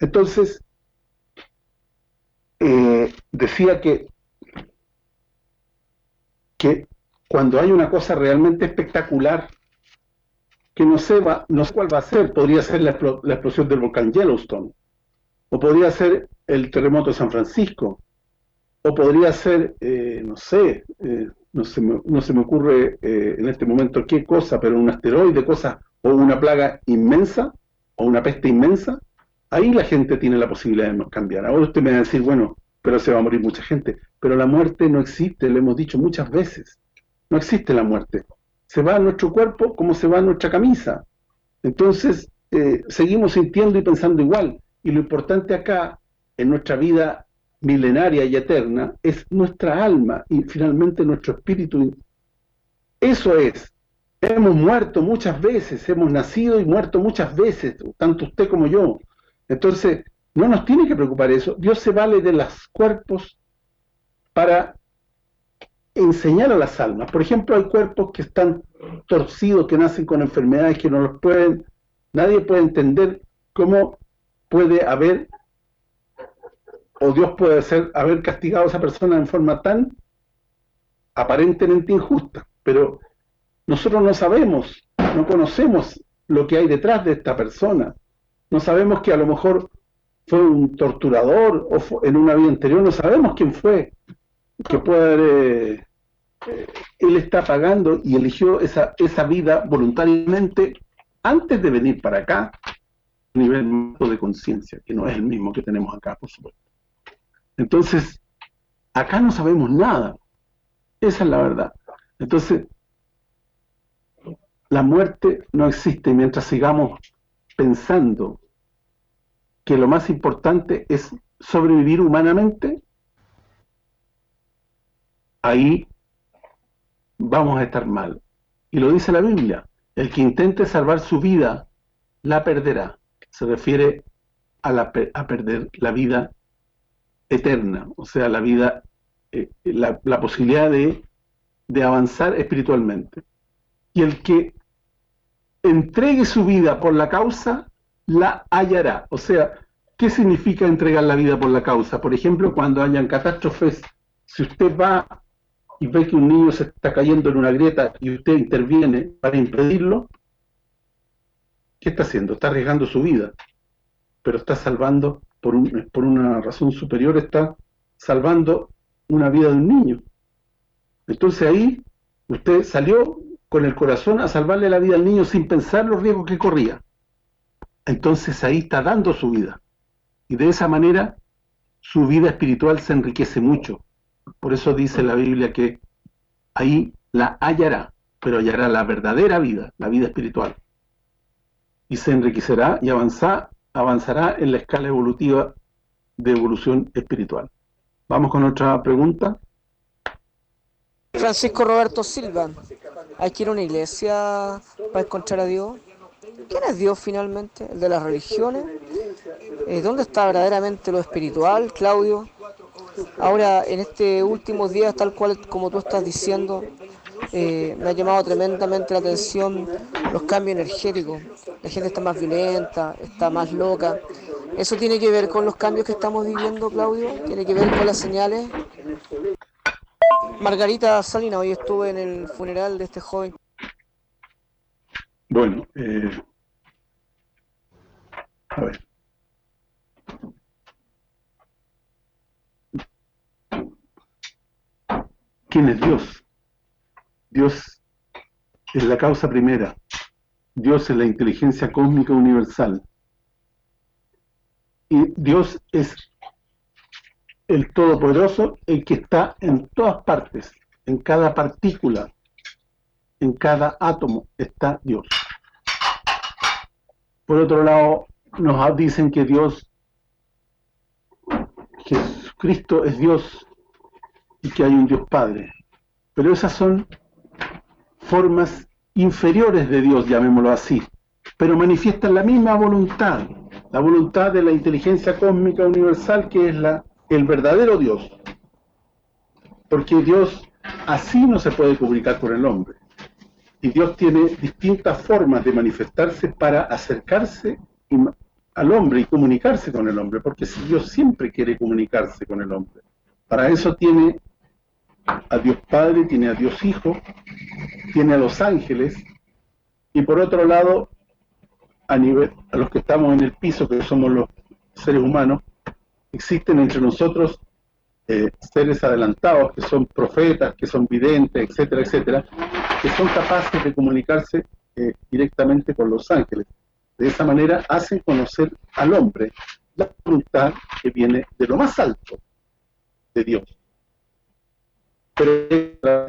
Entonces, eh, decía que, que cuando hay una cosa realmente espectacular, que no sé, va, no sé cuál va a ser, podría ser la, explosión del volcán Yellowstone, o podría ser el terremoto de San Francisco, o podría ser, eh, no sé, eh, no, se me, no se me ocurre en este momento qué cosa, pero un asteroide, cosa, o una plaga inmensa, o una peste inmensa, ahí la gente tiene la posibilidad de cambiar. Ahora usted me va a decir, bueno, pero se va a morir mucha gente. Pero la muerte no existe, lo hemos dicho muchas veces. No existe la muerte. Se va a nuestro cuerpo como se va a nuestra camisa. Entonces, seguimos sintiendo y pensando igual. Y lo importante acá, en nuestra vida milenaria y eterna, es nuestra alma y finalmente nuestro espíritu. Eso es. Hemos muerto muchas veces, hemos nacido y muerto muchas veces, tanto usted como yo. Entonces, no nos tiene que preocupar eso. Dios se vale de los cuerpos para enseñar a las almas. Por ejemplo, hay cuerpos que están torcidos, que nacen con enfermedades que no los pueden, nadie puede entender cómo puede haber o Dios puede haber castigado a esa persona en forma tan aparentemente injusta, pero nosotros no sabemos, no conocemos lo que hay detrás de esta persona, no sabemos que a lo mejor fue un torturador o en una vida anterior, no sabemos quién fue, que puede haber, eh, él está pagando y eligió esa, esa vida voluntariamente antes de venir para acá, a nivel de conciencia, que no es el mismo que tenemos acá, por supuesto. Entonces, acá no sabemos nada. Esa es la verdad. Entonces, la muerte no existe mientras sigamos pensando que lo más importante es sobrevivir humanamente, ahí vamos a estar mal. Y lo dice la Biblia, el que intente salvar su vida, la perderá. Se refiere a, perder la vida eterna, o sea, la vida, eh, la, posibilidad de avanzar espiritualmente. Y el que entregue su vida por la causa, la hallará. O sea, ¿qué significa entregar la vida por la causa? Por ejemplo, cuando hayan catástrofes, si usted va y ve que un niño se está cayendo en una grieta y usted interviene para impedirlo, ¿qué está haciendo? Está arriesgando su vida, pero está salvando por, por una razón superior, está salvando una vida de un niño. Entonces ahí usted salió con el corazón a salvarle la vida al niño sin pensar los riesgos que corría. Entonces ahí está dando su vida. Y de esa manera su vida espiritual se enriquece mucho. Por eso dice la Biblia que ahí la hallará, pero hallará la verdadera vida, la vida espiritual. Y se enriquecerá y avanzará avanzará en la escala evolutiva de evolución espiritual. Vamos con otra pregunta. Francisco Roberto Silva, ¿hay que ir a una iglesia para encontrar a Dios? ¿Quién es Dios finalmente? ¿El de las religiones? Eh, ¿Dónde está verdaderamente lo espiritual, Claudio? Ahora, en este últimos días, tal cual como tú estás diciendo, eh, me ha llamado tremendamente la atención los cambios energéticos. La gente está más violenta, está más loca. ¿Eso tiene que ver con los cambios que estamos viviendo, Claudio? ¿Tiene que ver con las señales? Margarita Salina, hoy estuve en el funeral de este joven. Bueno, eh, a ver. ¿Quién es Dios? Dios es la causa primera. Dios es la inteligencia cósmica universal. Y Dios es el Todopoderoso, el que está en todas partes, en cada partícula, en cada átomo está Dios. Por otro lado, nos dicen que Dios, Jesucristo es Dios y que hay un Dios Padre. Pero esas son formas inferiores de Dios, llamémoslo así, pero manifiestan la misma voluntad, la voluntad de la inteligencia cósmica universal que es la el verdadero Dios. Porque Dios así no se puede comunicar con el hombre. Y Dios tiene distintas formas de manifestarse para acercarse al hombre y comunicarse con el hombre, porque Dios siempre quiere comunicarse con el hombre. Para eso tiene a Dios Padre, tiene a Dios Hijo, tiene a los ángeles, y por otro lado, a nivel a los que estamos en el piso, que somos los seres humanos, existen entre nosotros eh, seres adelantados, que son profetas, que son videntes, etcétera, etcétera, que son capaces de comunicarse eh, directamente con los ángeles. De esa manera hacen conocer al hombre la voluntad que viene de lo más alto de Dios. Pero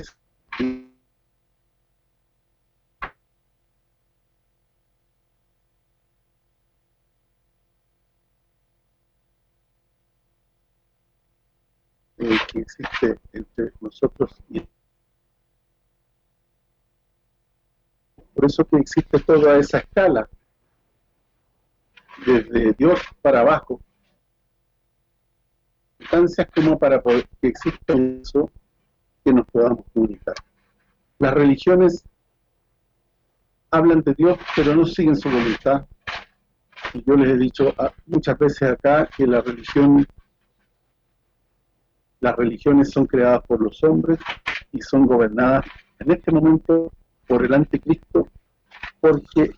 que existe entre nosotros y por eso que existe toda esa escala desde Dios para abajo instancias como para poder, que exista eso que nos podamos comunicar. Las religiones hablan de Dios pero no siguen su voluntad. Y yo les he dicho muchas veces acá que la religión las religiones son creadas por los hombres y son gobernadas en este momento por el anticristo porque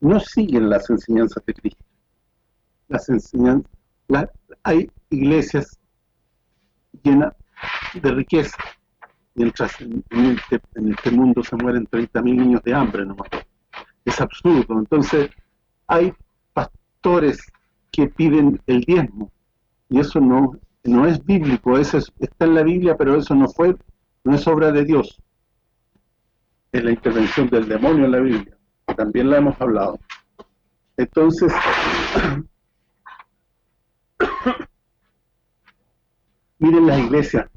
no siguen las enseñanzas de Cristo. Las enseñanzas, hay iglesias llenas de riqueza, mientras este, en, este, mundo se mueren 30.000 niños de hambre nomás. Es absurdo. Entonces, hay pastores que piden el diezmo, y eso no no es bíblico, eso está en la Biblia, pero eso no fue, no es obra de Dios. Es la intervención del demonio en la Biblia, también la hemos hablado. Entonces, miren las iglesias,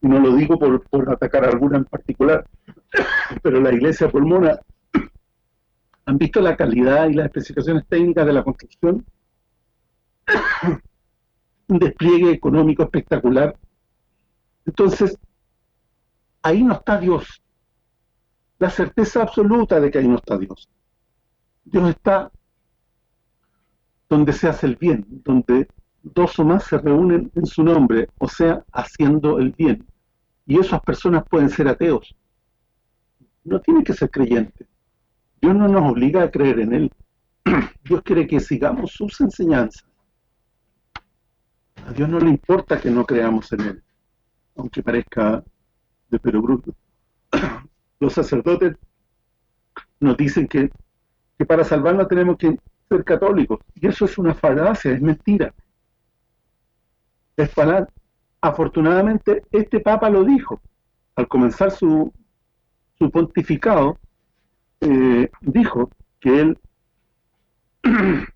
no lo digo por, por atacar a alguna en particular, pero la iglesia pulmona, ¿han visto la calidad y las especificaciones técnicas de la construcción? Un despliegue económico espectacular. Entonces, ahí no está Dios. La certeza absoluta de que ahí no está Dios. Dios está donde se hace el bien, donde dos o más se reúnen en su nombre, o sea, haciendo el bien. Y esas personas pueden ser ateos. No tienen que ser creyentes. Dios no nos obliga a creer en Él. Dios quiere que sigamos sus enseñanzas. A Dios no le importa que no creamos en Él, aunque parezca de perogrullo. Los sacerdotes nos dicen que, que para salvarnos tenemos que ser católicos, y eso es una falacia, es mentira. Es falaz. Afortunadamente, este Papa lo dijo, al comenzar su, su pontificado, eh, dijo que él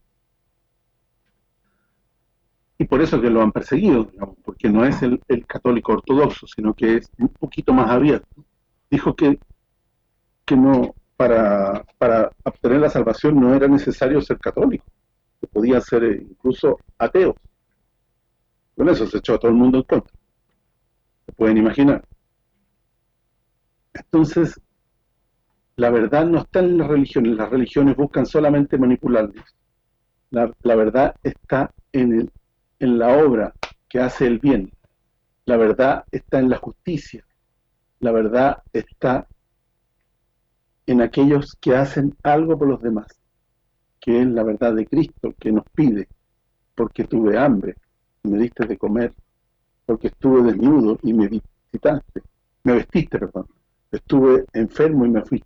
y por eso que lo han perseguido, digamos, porque no es el, católico ortodoxo, sino que es un poquito más abierto. Dijo que, que no para, para obtener la salvación no era necesario ser católico, que podía ser eh, incluso ateo. Con eso se echó a todo el mundo en contra. Se pueden imaginar. Entonces, la verdad no está en las religiones, las religiones buscan solamente manipularnos. La, la verdad está en el en la obra que hace el bien. La verdad está en la justicia. La verdad está en aquellos que hacen algo por los demás, que es la verdad de Cristo, que nos pide, porque tuve hambre y me diste de comer, porque estuve desnudo y me visitaste, me vestiste, perdón, estuve enfermo y me, fui,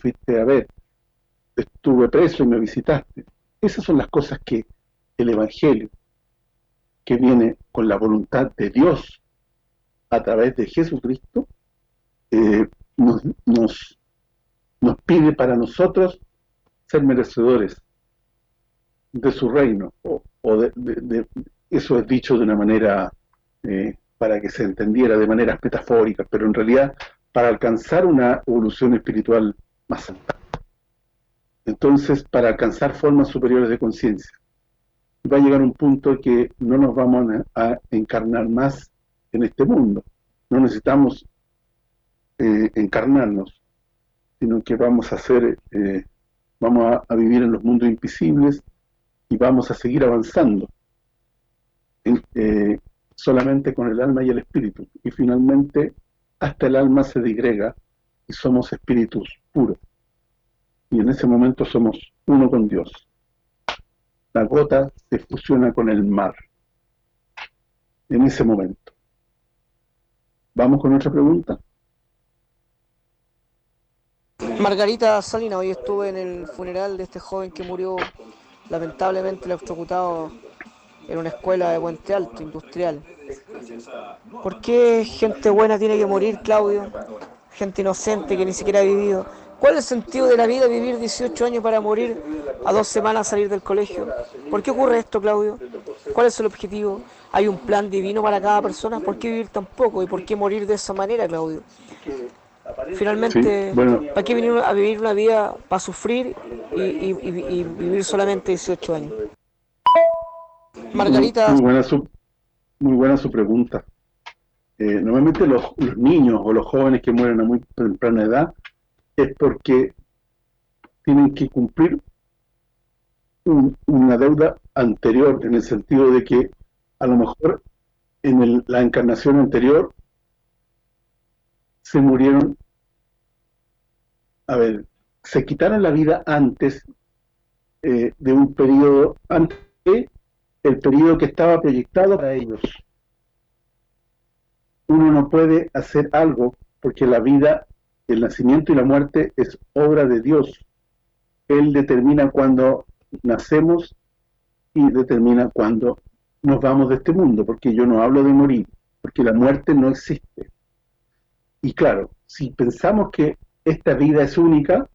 fuiste a ver, estuve preso y me visitaste. Esas son las cosas que el Evangelio que viene con la voluntad de Dios a través de Jesucristo, eh, nos, pide para nosotros ser merecedores de su reino, o, eso es dicho de una manera eh, para que se entendiera de maneras metafóricas, pero en realidad para alcanzar una evolución espiritual más alta. Entonces, para alcanzar formas superiores de conciencia va a llegar un punto que no nos vamos a, encarnar más en este mundo. No necesitamos eh, encarnarnos, sino que vamos a hacer, eh, vamos a, vivir en los mundos invisibles y vamos a seguir avanzando eh, solamente con el alma y el espíritu. Y finalmente, hasta el alma se digrega y somos espíritus puros. Y en ese momento somos uno con Dios la gota se fusiona con el mar. en ese momento. Vamos con otra pregunta. Margarita Salina, hoy estuve en el funeral de este joven que murió lamentablemente electrocutado en una escuela de Puente Alto, industrial. ¿Por qué gente buena tiene que morir, Claudio? Gente inocente que ni siquiera ha vivido. ¿Cuál es el sentido de la vida vivir 18 años para morir a dos semanas salir del colegio? ¿Por qué ocurre esto, Claudio? ¿Cuál es el objetivo? ¿Hay un plan divino para cada persona? ¿Por qué vivir tan poco y por qué morir de esa manera, Claudio? Finalmente, ¿para qué venir a vivir una vida para sufrir y, vivir solamente 18 años? Margarita. Muy, buena, su, muy buena su pregunta. Eh, normalmente los, niños o los jóvenes que mueren a muy temprana edad es porque tienen que cumplir una deuda anterior, en el sentido de que a lo mejor en la encarnación anterior se murieron, a ver, se quitaron la vida antes eh, de un periodo, antes de el periodo que estaba proyectado para ellos. Uno no puede hacer algo porque la vida, el nacimiento y la muerte es obra de Dios. Él determina cuando nacemos y determina cuando nos vamos de este mundo, porque yo no hablo de morir, porque la muerte no existe. Y claro, si pensamos que esta vida es única,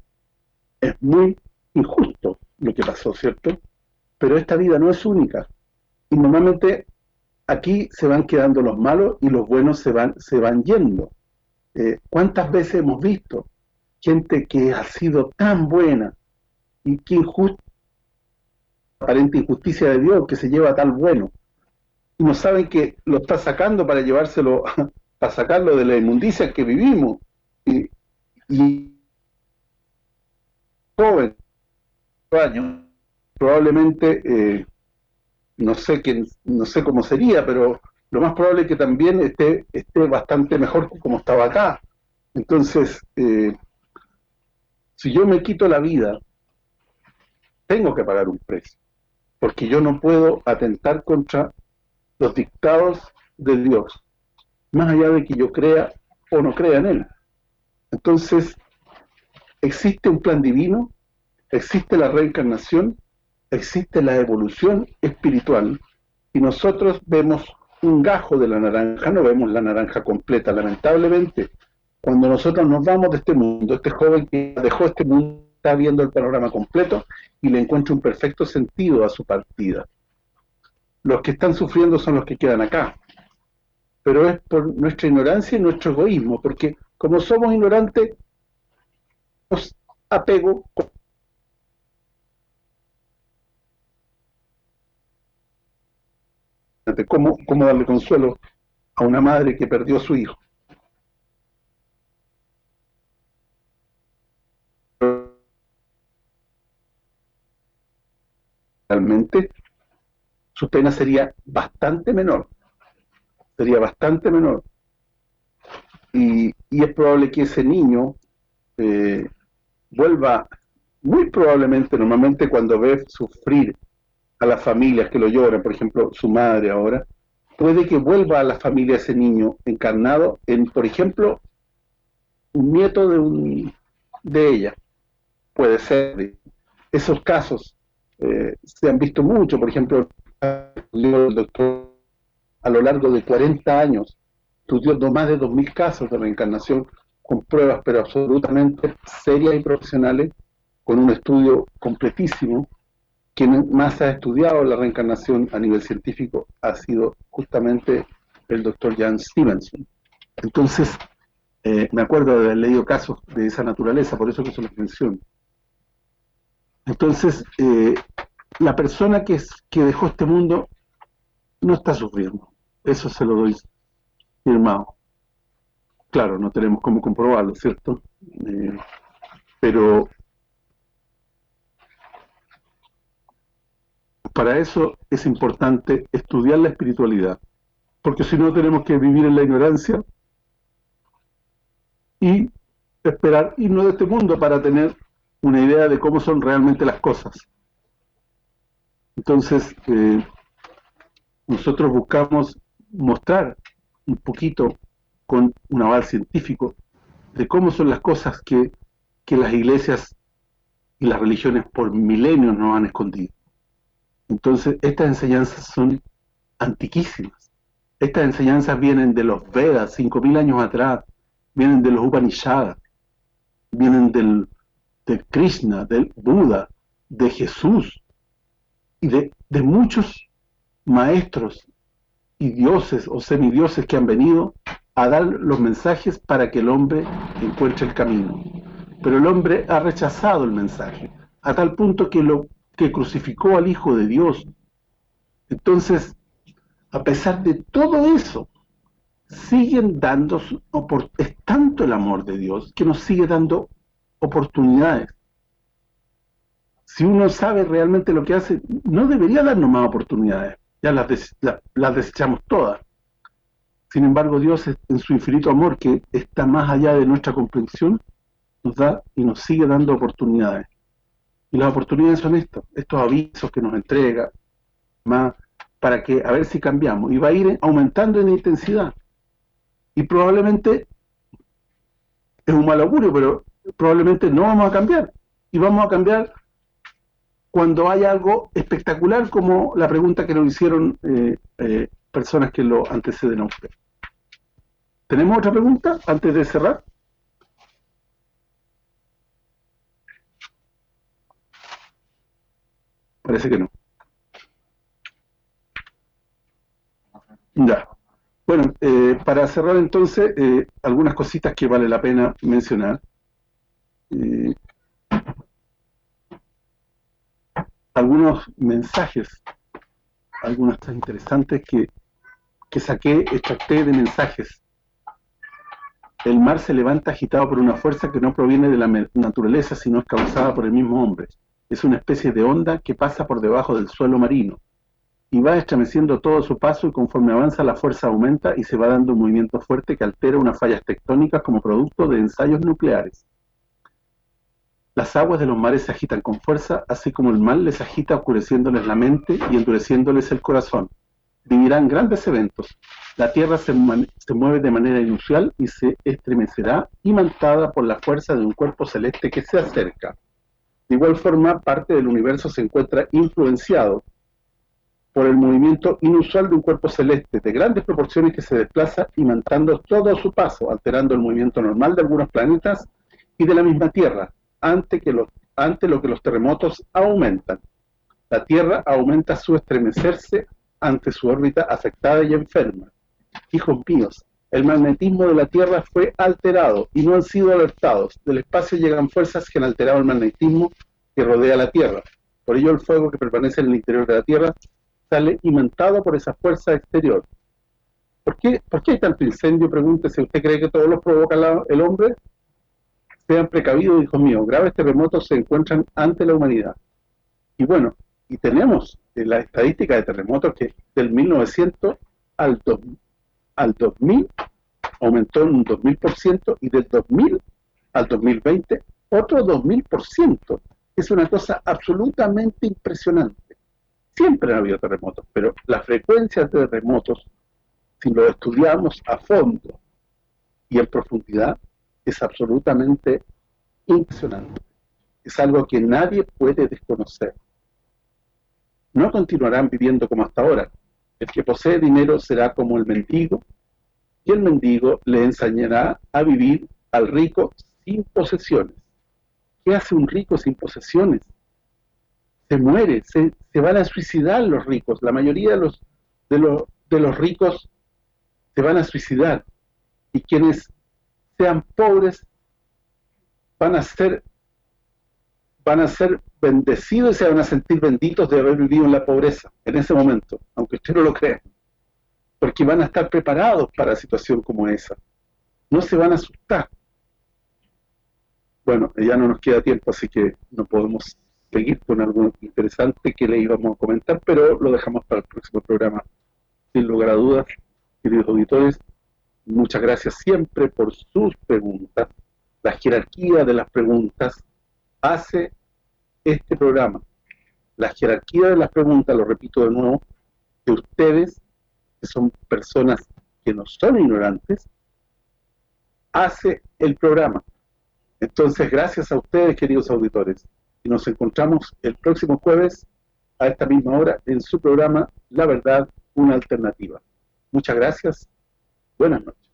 es muy injusto lo que pasó, ¿cierto? Pero esta vida no es única. Y normalmente aquí se van quedando los malos y los buenos se van, se van yendo. Eh, ¿Cuántas veces hemos visto gente que ha sido tan buena y que injusta, aparente injusticia de Dios, que se lleva tal bueno, y no saben que lo está sacando para llevárselo para sacarlo de la inmundicia que vivimos. Y, y joven, años, probablemente, eh, no sé quién, no sé cómo sería, pero lo más probable es que también esté, esté bastante mejor como estaba acá. Entonces, eh, si yo me quito la vida, tengo que pagar un precio, porque yo no puedo atentar contra los dictados de Dios más allá de que yo crea o no crea en él. Entonces, existe un plan divino, existe la reencarnación, existe la evolución espiritual, y nosotros vemos un gajo de la naranja, no vemos la naranja completa, lamentablemente. Cuando nosotros nos vamos de este mundo, este joven que dejó este mundo está viendo el panorama completo y le encuentra un perfecto sentido a su partida. Los que están sufriendo son los que quedan acá, pero es por nuestra ignorancia y nuestro egoísmo, porque como somos ignorantes, nos apego ¿Cómo, darle consuelo a una madre que perdió a su hijo. Realmente su pena sería bastante menor sería bastante menor. Y, es probable que ese niño eh, vuelva, muy probablemente, normalmente cuando ve sufrir a las familias que lo lloran, por ejemplo, su madre ahora, puede que vuelva a la familia ese niño encarnado en, por ejemplo, un nieto de un de ella. Puede ser. Esos casos eh, se han visto mucho, por ejemplo, el doctor a lo largo de 40 años, estudió más de 2.000 casos de reencarnación con pruebas, pero absolutamente serias y profesionales, con un estudio completísimo. Quien más ha estudiado la reencarnación a nivel científico ha sido justamente el doctor Jan Stevenson. Entonces, eh, me acuerdo de haber leído casos de esa naturaleza, por eso que se los menciono. Entonces, eh, la persona que, que dejó este mundo no está sufriendo. Eso se lo doy firmado. Claro, no tenemos cómo comprobarlo, ¿cierto? Eh, pero para eso es importante estudiar la espiritualidad, porque si no tenemos que vivir en la ignorancia y esperar irnos de este mundo para tener una idea de cómo son realmente las cosas. Entonces, eh, nosotros buscamos mostrar un poquito con un aval científico de cómo son las cosas que, que las iglesias y las religiones por milenios nos han escondido. Entonces, estas enseñanzas son antiquísimas. Estas enseñanzas vienen de los Vedas, 5.000 años atrás, vienen de los Upanishads, vienen del, de Krishna, del Buda, de Jesús y de, de muchos maestros y dioses o semidioses que han venido a dar los mensajes para que el hombre encuentre el camino. Pero el hombre ha rechazado el mensaje, a tal punto que lo que crucificó al Hijo de Dios. Entonces, a pesar de todo eso, siguen dando, es tanto el amor de Dios que nos sigue dando oportunidades. Si uno sabe realmente lo que hace, no debería darnos más oportunidades, ya las, las desechamos todas. Sin embargo, Dios en su infinito amor, que está más allá de nuestra comprensión, nos da y nos sigue dando oportunidades. Y las oportunidades son estos, estos avisos que nos entrega, más para que a ver si cambiamos. Y va a ir aumentando en intensidad. Y probablemente es un mal augurio, pero probablemente no vamos a cambiar. Y vamos a cambiar cuando haya algo espectacular como la pregunta que nos hicieron eh, eh, personas que lo anteceden a usted. ¿Tenemos otra pregunta antes de cerrar? Parece que no. Ya. Bueno, eh, para cerrar entonces, eh, algunas cositas que vale la pena mencionar. Eh, algunos mensajes, algunas cosas interesantes que, que saqué, extracté de mensajes. El mar se levanta agitado por una fuerza que no proviene de la naturaleza, sino es causada por el mismo hombre es una especie de onda que pasa por debajo del suelo marino y va estremeciendo todo su paso y conforme avanza la fuerza aumenta y se va dando un movimiento fuerte que altera unas fallas tectónicas como producto de ensayos nucleares. Las aguas de los mares se agitan con fuerza, así como el mal les agita oscureciéndoles la mente y endureciéndoles el corazón. Vivirán grandes eventos. La Tierra se, se mueve de manera inusual y se estremecerá imantada por la fuerza de un cuerpo celeste que se acerca. De igual forma, parte del universo se encuentra influenciado por el movimiento inusual de un cuerpo celeste de grandes proporciones que se desplaza imantando todo su paso, alterando el movimiento normal de algunos planetas y de la misma Tierra, ante, ante lo que los terremotos aumentan. La Tierra aumenta su estremecerse ante su órbita afectada y enferma. Hijos míos, el magnetismo de la Tierra fue alterado y no han sido alertados. Del espacio llegan fuerzas que han alterado el magnetismo que rodea la Tierra. Por ello el fuego que permanece en el interior de la Tierra sale imentado por esa fuerza exterior. ¿Por qué, ¿Por qué hay tanto incendio? Pregúntese, ¿usted cree que todo lo provoca el hombre? Sean precavidos, hijos míos, graves terremotos se encuentran ante la humanidad. Y bueno, y tenemos la estadística de terremotos que del 1900 al 2000 al 2000 aumentó en un 2000% y del 2000 al 2020 otro 2000%. Es una cosa absolutamente impresionante. Siempre han habido terremotos, pero la frecuencia de terremotos, si lo estudiamos a fondo y en profundidad, es absolutamente impresionante. Es algo que nadie puede desconocer. No continuarán viviendo como hasta ahora, el que posee dinero será como el mendigo, y el mendigo le enseñará a vivir al rico sin posesiones. ¿Qué hace un rico sin posesiones? Se muere, se, van a suicidar los ricos. La mayoría de los, de, los, de los ricos se van a suicidar. Y quienes sean pobres van a ser van a ser bendecidos y se van a sentir benditos de haber vivido en la pobreza en ese momento, aunque usted no lo crea. Porque van a estar preparados para situación como esa. No se van a asustar. Bueno, ya no nos queda tiempo, así que no podemos seguir con algo interesante que le íbamos a comentar, pero lo dejamos para el próximo programa. Sin lugar a dudas, queridos auditores, muchas gracias siempre por sus preguntas, la jerarquía de las preguntas, hace este programa. La jerarquía de las preguntas, lo repito de nuevo, que ustedes que son personas que no son ignorantes, hace el programa. Entonces, gracias a ustedes, queridos auditores, y nos encontramos el próximo jueves a esta misma hora en su programa La Verdad, una alternativa. Muchas gracias. Buenas noches.